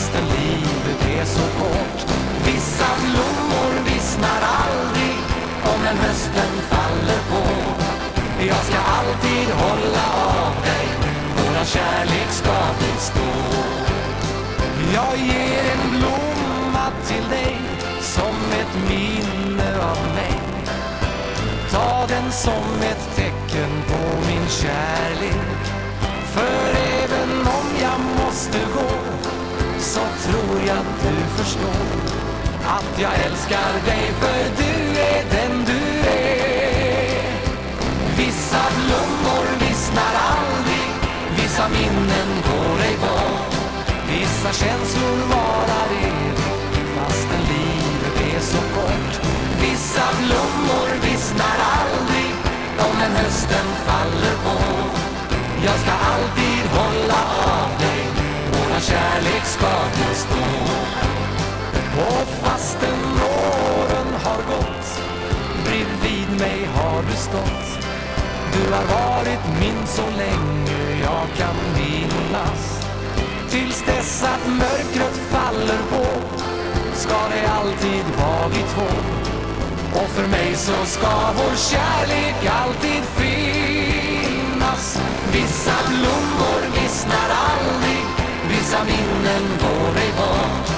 Fastän livet är så kort. Vissa blommor vissnar aldrig Om en hösten faller på. Jag ska alltid hålla av dig. Våran kärlek ska bestå Jag ger en blomma till dig Som ett minne av mig. Ta den som ett tecken på min kärlek. För även om jag måste gå tror jag du förstår att jag älskar dig för du är den du är. Vissa blommor vissnar aldrig, vissa minnen går ej bort. Vissa känslor varar evigt, fastän livet är så kort. Vissa blommor vissnar aldrig, om en hösten faller på. Jag ska alltid hålla av dig, kärlek ska bestå. Och fastän åren har gått, bredvid mig har du stått. Du har varit min så länge jag kan minnas. Tills dess att mörkret faller på ska det alltid vara vi två. Och för mig så ska vår kärlek alltid finnas. Vissa blommor vissnar aldrig, vissa minnen går ej bort.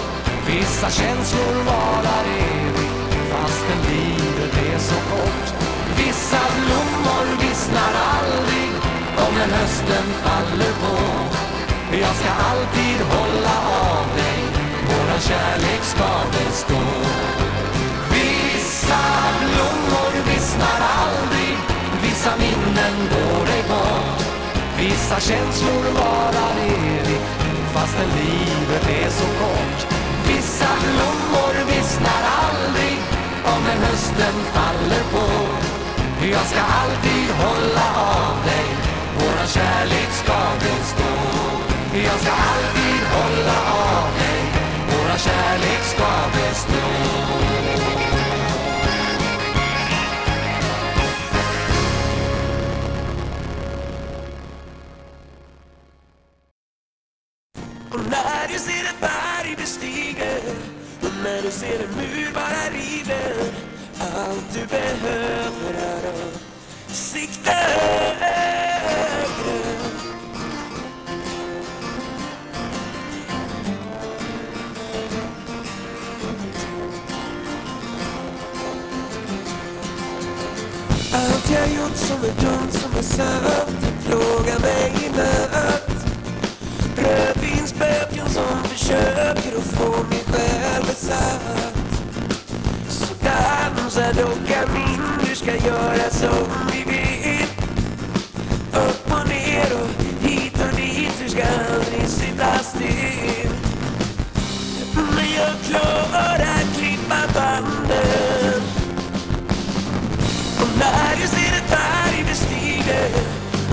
Vissa känslor varar evigt, fastän livet är så kort. Vissa blommor vissnar aldrig, om en hösten faller på. Jag ska alltid hålla av dig, våran kärlek ska bestå. Vissa blommor vissnar aldrig, vissa minnen går ej bort. Vissa känslor varar evigt, fastän livet är så kort. Vissa blommor vissnar aldrig, om en hösten faller på. Jag ska alltid hålla av dig, våran kärlek ska bestå. Jag ska alltid hålla av dig, våran kärlek ska bestå. Ser en mur bara river Allt du behöver är att sikta högre Allt jag gjort som är dumt, som är sant Plågar mig i natt. Rödvinsspöken som försöker att få mig själ Så dansa dockan min, du ska göra som vi vill Upp och ner och hit och dit, du ska aldrig sitta still Men jag klarar klippa banden och när du ser ett berg bestiger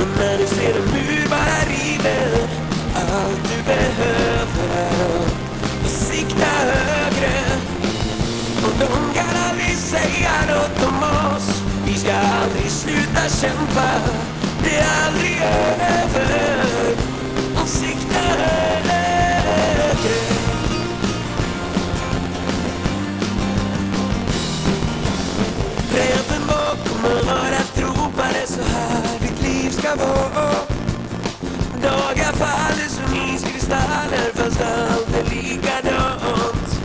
Och när du ser en mur bara river Allt du behöver de kan aldrig säga nåt om oss. Vi ska aldrig sluta kämpa. Det är aldrig över. Och sikta högre Räven bakom örat ropade så här ditt liv ska vara. Dagar faller som iskristaller fast allt är likadant.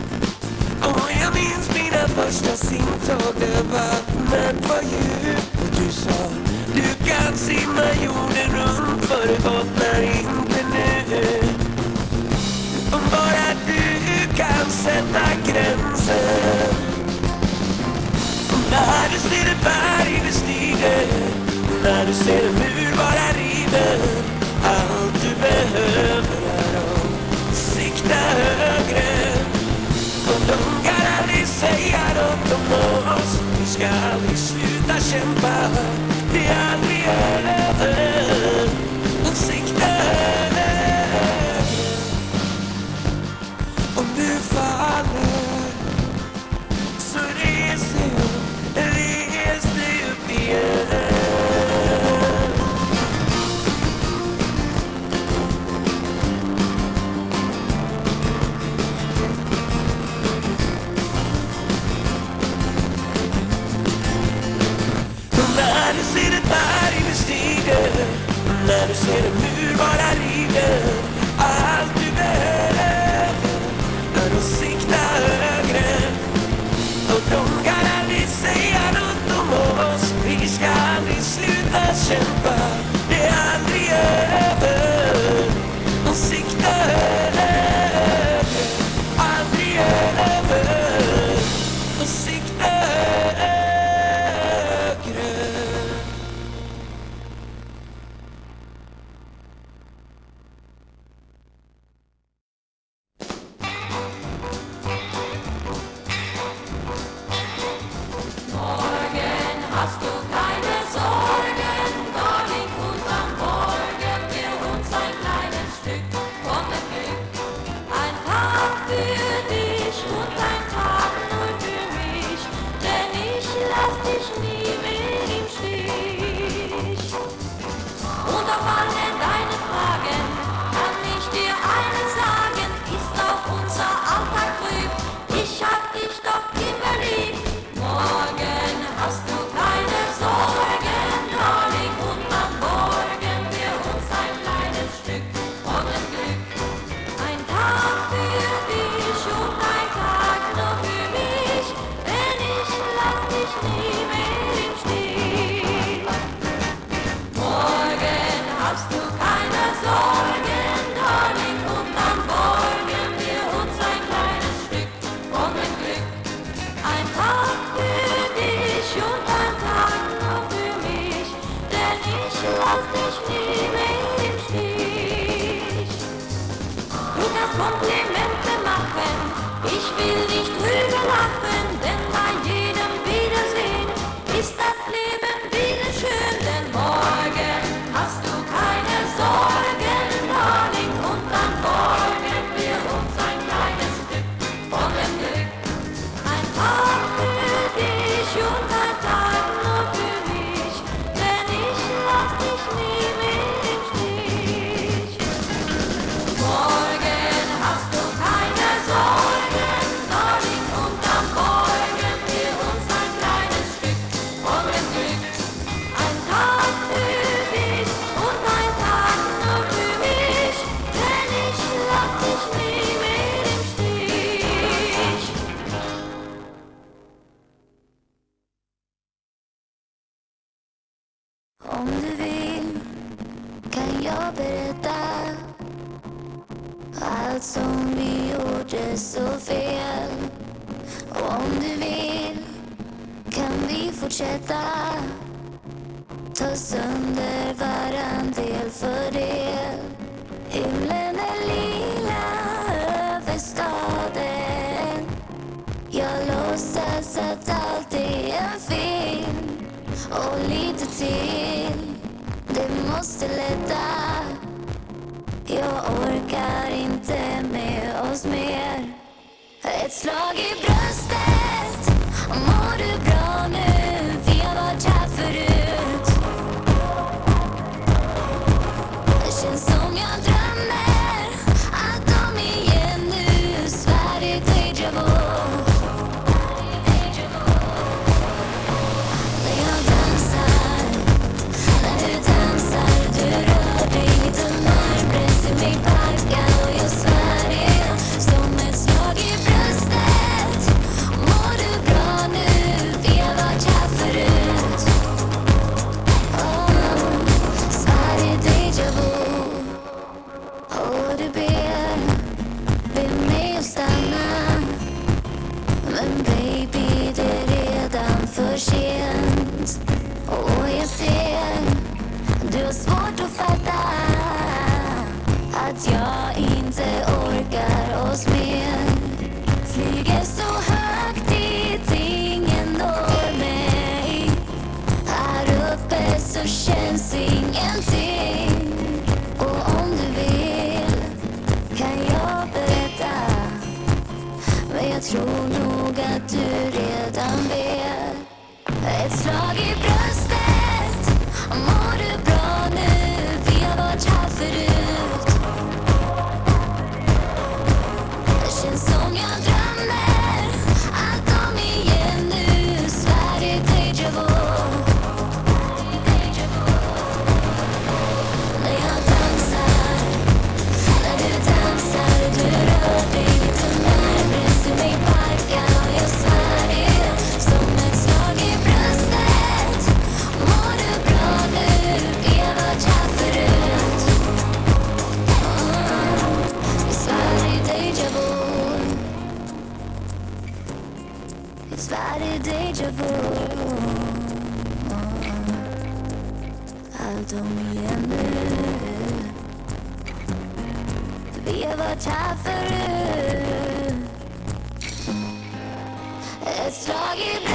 Och jag minns första simtag där vattnet var djupt Och du sa. Du kan simma jorden runt för det bottnar inte nu. Om bara du kan sätta gränser. När du ser ett berg bestiger När du ser en mur bara river Allt du behöver är att sikta högre aldrig säga något om oss Vi ska aldrig sluta kämpa. Det är aldrig över. Och sikta över. Om du faller brauchst du keine Sorgen, Honig und dann wollen wir uns ein kleines Stück von dem Glück. Ein Tag für dich und ein Tag nur für mich, denn ich lass dich nie mehr im Stich. Du kannst Komplimente machen, ich will nicht drüber lachen. fortsätta ta sönder varann del för del. Himlen är lila över staden. Jag låtsas att allt är en film och lite till. Det måste lätta. Jag orkar inte med oss mer. Ett slag i bröstet tror nog att du redan vet. Ett slag i bröstet. deja vu. Alto Miami Vi har varit här förut Ett slag i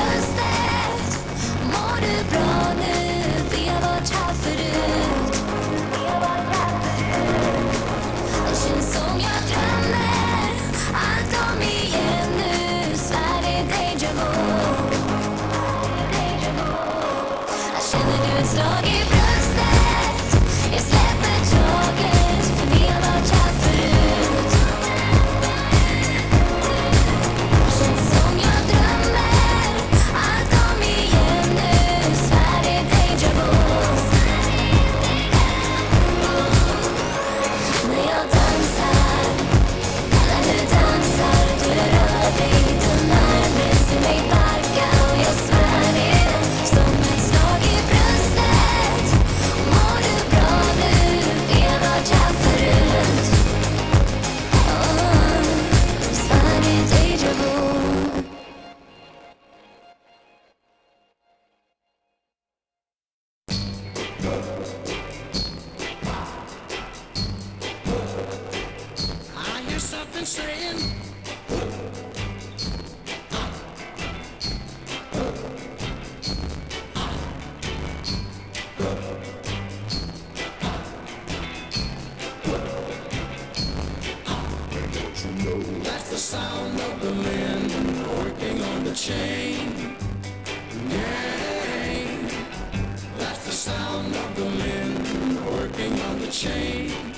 change.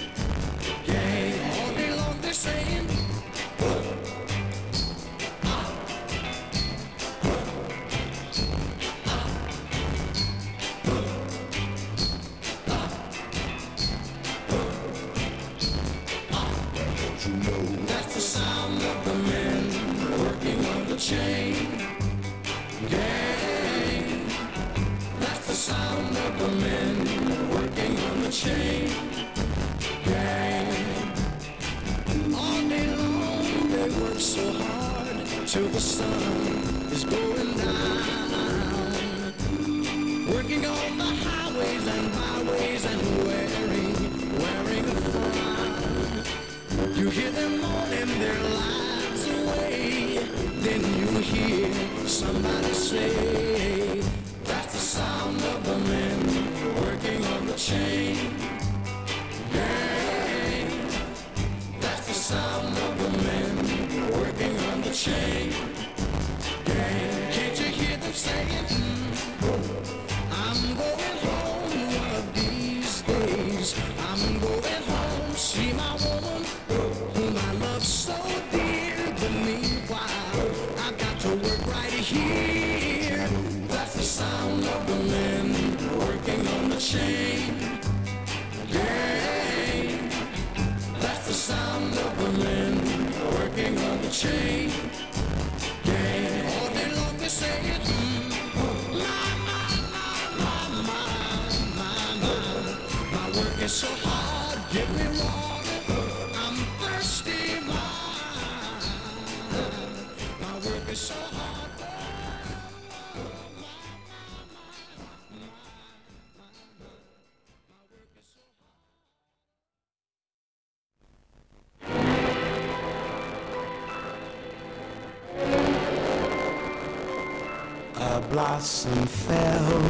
Blossom fell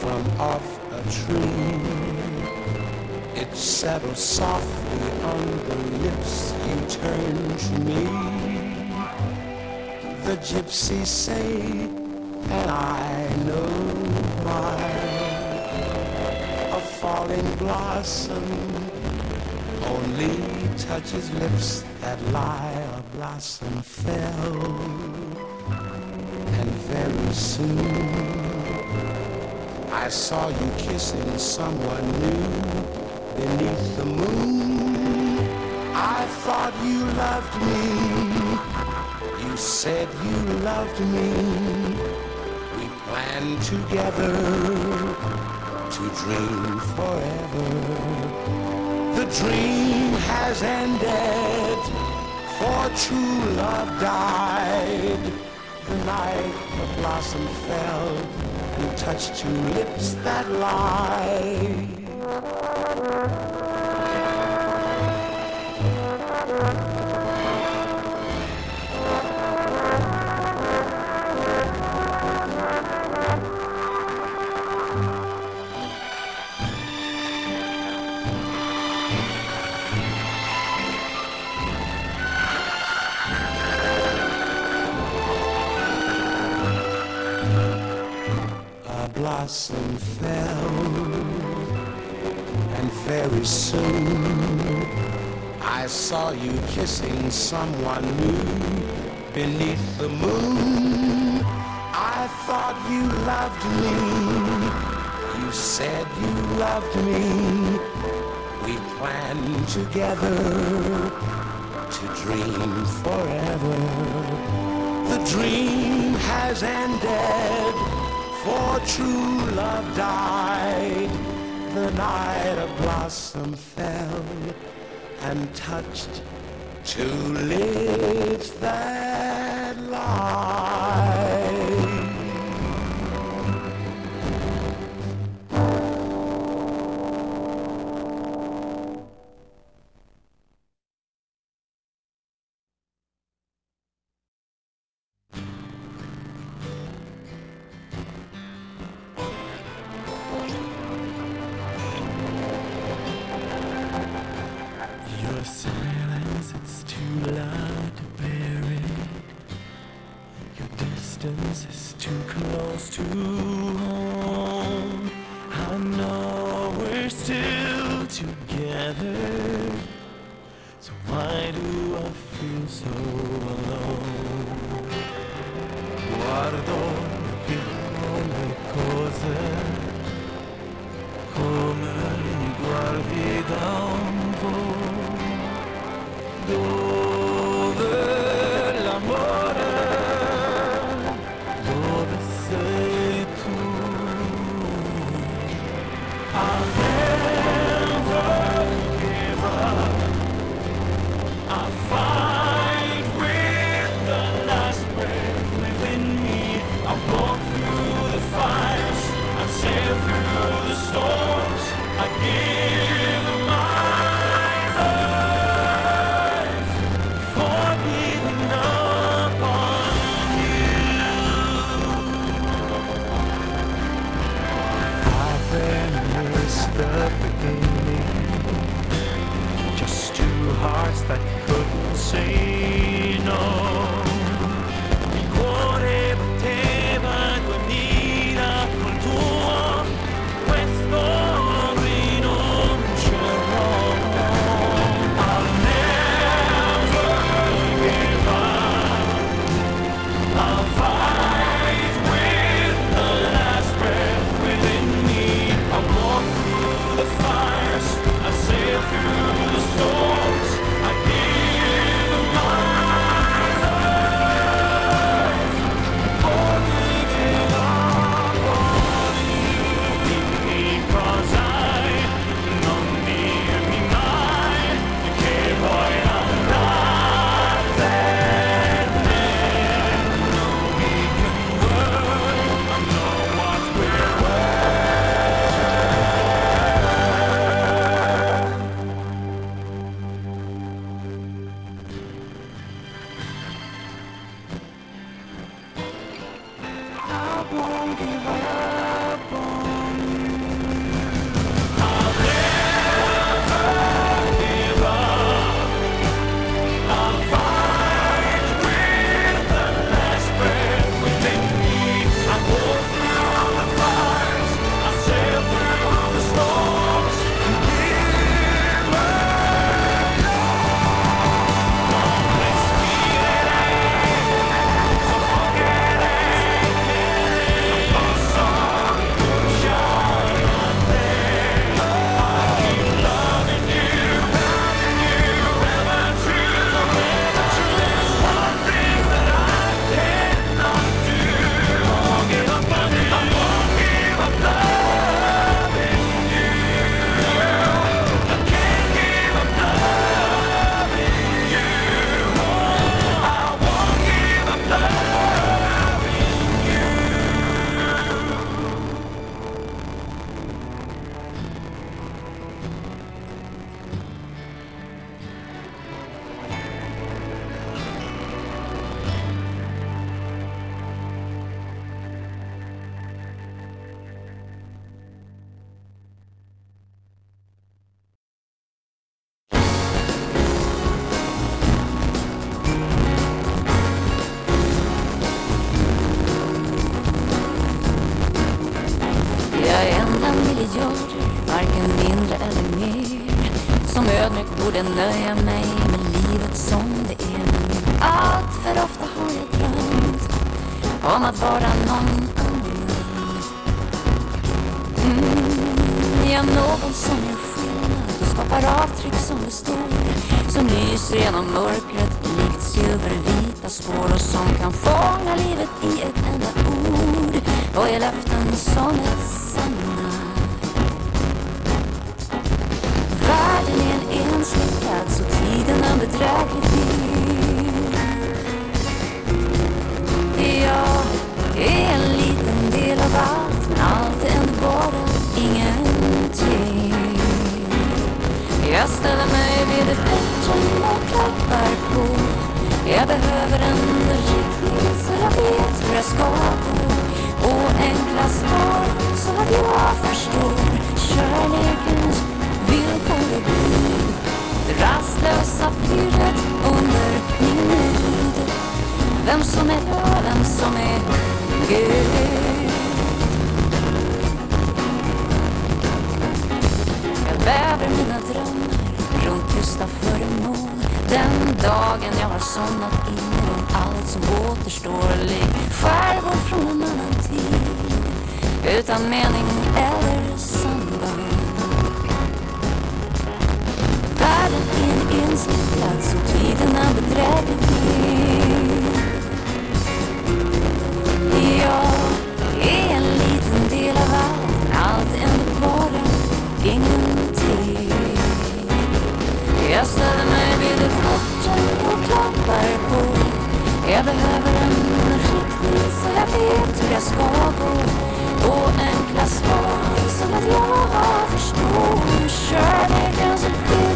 from off a tree. It settled softly on the lips you turned to me. The gypsies say, and I know why. A falling blossom only touches lips that lie. A blossom fell and very soon I saw you kissing someone new beneath the moon. I thought you loved me. You said you loved me. We planned together to dream forever. The dream has ended, for true love died. The night the blossom fell and touched two lips that lie. Blossom fell, and very soon I saw you kissing someone new beneath the moon. I thought you loved me. You said you loved me. We planned together to dream forever. The dream has ended, for true love died. The night a blossom fell and touched two lips that lie. This is too close to borde nöja mig med livet som det är nu. Allt för ofta har jag glömt om att vara någon annan. Mm, jag någon som gör skillnad och skapar avtryck som består. Som lyser genom mörkret likt silvervita spår och som kan fånga livet i ett enda ord. Och i löften som ett sluttats och tiden en bedräglig tid. Jag är en liten del av allt, men allt är ändå bara ingenting. Jag ställer mig vid ett porten och klappar på. Jag behöver en riktning så jag vet hur jag ska gå. Och enkla svar så att jag förstår kärlekens villkor klasslösa pirret under min hud Vem som är jag, vem som är Gud. Jag väver mina drömmar runt tysta föremål. Den dagen jag har somnat in runt allt som återstår ligger skärvor från en annan tid. Utan mening eller sanning. Världen en plats och tiderna bedräger bedräglig. Jag är en liten del av allt, allt är ändå bara ingenting. Jag ställer mig vid ett porten och klappar på. Jag behöver en riktning så jag vet hur jag ska gå. Och enkla svar som att jag förstår Kärleken som villkor och bud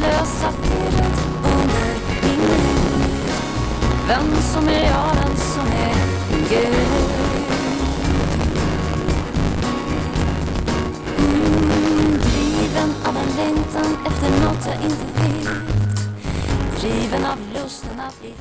slösa felet under min hud Vem som är jag, vem som är Gud. Mm, Driven av en längtan efter något jag inte vet. Driven av lusten att bli